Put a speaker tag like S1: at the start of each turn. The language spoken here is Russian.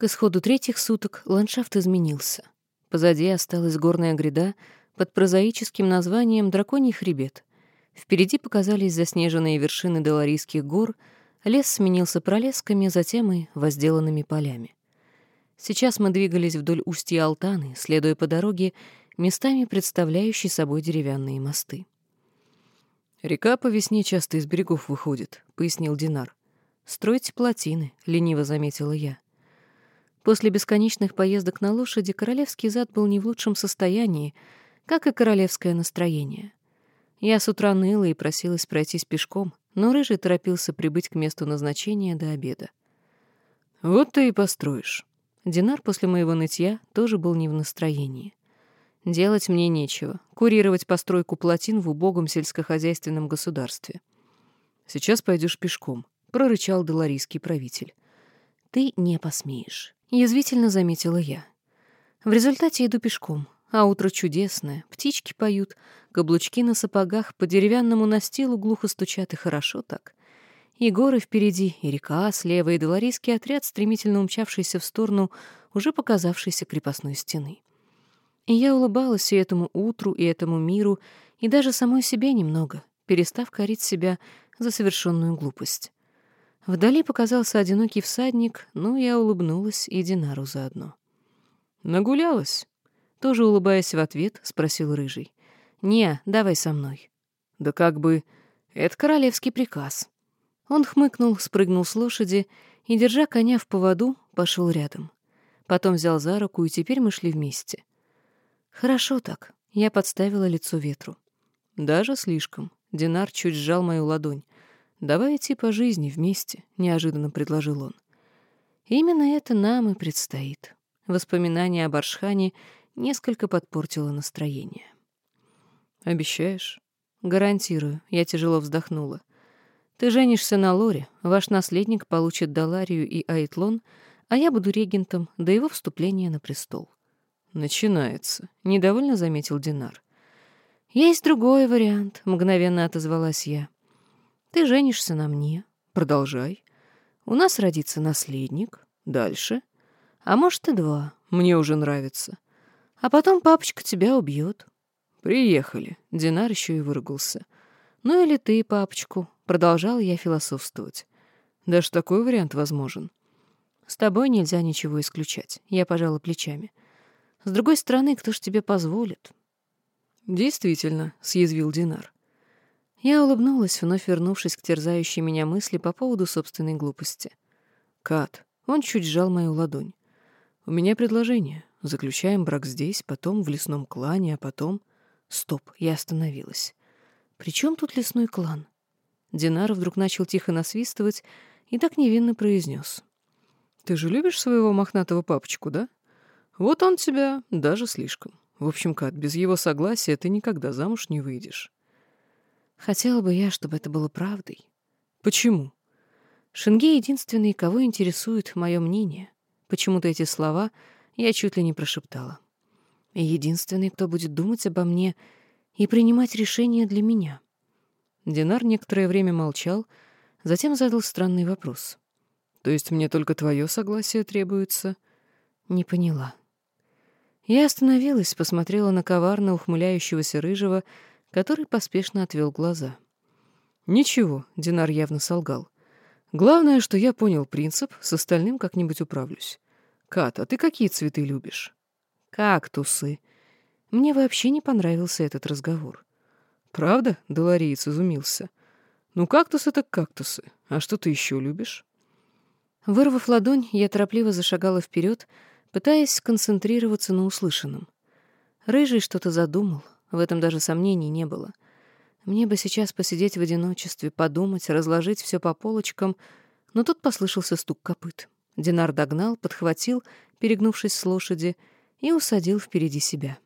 S1: К исходу третьих суток ландшафт изменился. Позади осталась горная гряда под прозаическим названием «Драконий хребет». Впереди показались заснеженные вершины Доларийских гор, лес сменился пролесками, затем и возделанными полями. Сейчас мы двигались вдоль устья Алтаны, следуя по дороге, местами представляющей собой деревянные мосты.
S2: «Река по весне часто из берегов выходит», — пояснил Динар.
S1: «Строить плотины», — лениво заметила я. После бесконечных поездок на лошади королевский зад был не в лучшем состоянии, как и королевское настроение. Я с утра ныла и просилась пройтись пешком, но Рыжий торопился прибыть к месту назначения до обеда.
S2: «Вот ты и построишь».
S1: Динар после моего нытья тоже был не в настроении. Делать мне нечего. Курировать постройку плотин в убогом сельскохозяйственном государстве.
S2: «Сейчас пойдешь пешком», — прорычал доларийский правитель.
S1: «Ты не посмеешь», — язвительно заметила я. В результате иду пешком, а утро чудесное, птички поют, каблучки на сапогах по деревянному настилу глухо стучат и хорошо так. И горы впереди, и река слева, и доларийский отряд, стремительно умчавшийся в сторону уже показавшейся крепостной стены. И я улыбалась и этому утру, и этому миру, и даже самой себе немного, перестав корить себя за совершенную глупость. Вдали показался одинокий всадник, но я улыбнулась и Динару заодно.
S2: «Нагулялась?»
S1: Тоже улыбаясь в ответ, спросил Рыжий. «Не, давай со мной».
S2: «Да как бы... Это королевский приказ».
S1: Он хмыкнул, спрыгнул с лошади и, держа коня в поводу, пошел рядом. Потом взял за руку, и теперь мы шли вместе. Хорошо так. Я подставила лицо ветру.
S2: Даже слишком. Динар чуть сжал мою ладонь. «Давай идти по жизни вместе», — неожиданно предложил он.
S1: Именно это нам и предстоит. Воспоминание об Аршхане несколько подпортило настроение.
S2: «Обещаешь?»
S1: «Гарантирую», — я тяжело вздохнула. «Ты женишься на Лоре, ваш наследник получит Даларию и Айтлон, а я буду регентом до его вступления на престол».
S2: «Начинается», — недовольно заметил Динар.
S1: «Есть другой вариант», — мгновенно отозвалась я. «Ты женишься на мне. Продолжай. У нас родится наследник. Дальше. А может, и два. Мне уже нравится. А потом папочка тебя убьет».
S2: «Приехали», —
S1: Динар еще и выругался. «Ну или ты, папочку», — продолжал я философствовать.
S2: «Даже такой вариант возможен».
S1: «С тобой нельзя ничего исключать», — я пожала плечами. С другой стороны, кто ж тебе позволит?
S2: Действительно, съязвил Динар.
S1: Я улыбнулась, вновь вернувшись к терзающей меня мысли по поводу собственной глупости.
S2: Кат, он чуть сжал мою ладонь. У меня предложение. Заключаем брак здесь, потом в лесном клане, а потом...
S1: Стоп, я остановилась. При чем тут лесной клан? Динар вдруг начал тихо насвистывать и так невинно произнес.
S2: «Ты же любишь своего мохнатого папочку, да?» Вот он тебя даже слишком. В общем, Кат, без его согласия ты никогда замуж не выйдешь.
S1: Хотела бы я, чтобы это было правдой.
S2: Почему?
S1: Шенге единственный, кого интересует мое мнение. Почему-то эти слова я чуть ли не прошептала. Единственный, кто будет думать обо мне и принимать решения для меня.
S2: Динар некоторое время молчал, затем задал странный вопрос. То есть мне только твое согласие требуется?
S1: Не поняла. Я остановилась, посмотрела на коварно ухмыляющегося рыжего, который поспешно отвел глаза.
S2: «Ничего», — Динар явно солгал. «Главное, что я понял принцип, с остальным как-нибудь управлюсь. Кат, а ты какие цветы любишь?»
S1: «Кактусы». Мне вообще не понравился этот разговор.
S2: «Правда?» — Долариец изумился. «Ну, кактусы так кактусы. А что ты еще любишь?»
S1: Вырвав ладонь, я торопливо зашагала вперед, — пытаясь сконцентрироваться на услышанном. Рыжий что-то задумал, в этом даже сомнений не было. Мне бы сейчас посидеть в одиночестве, подумать, разложить все по полочкам, но тут послышался стук копыт. Динар догнал, подхватил, перегнувшись с лошади, и усадил впереди себя.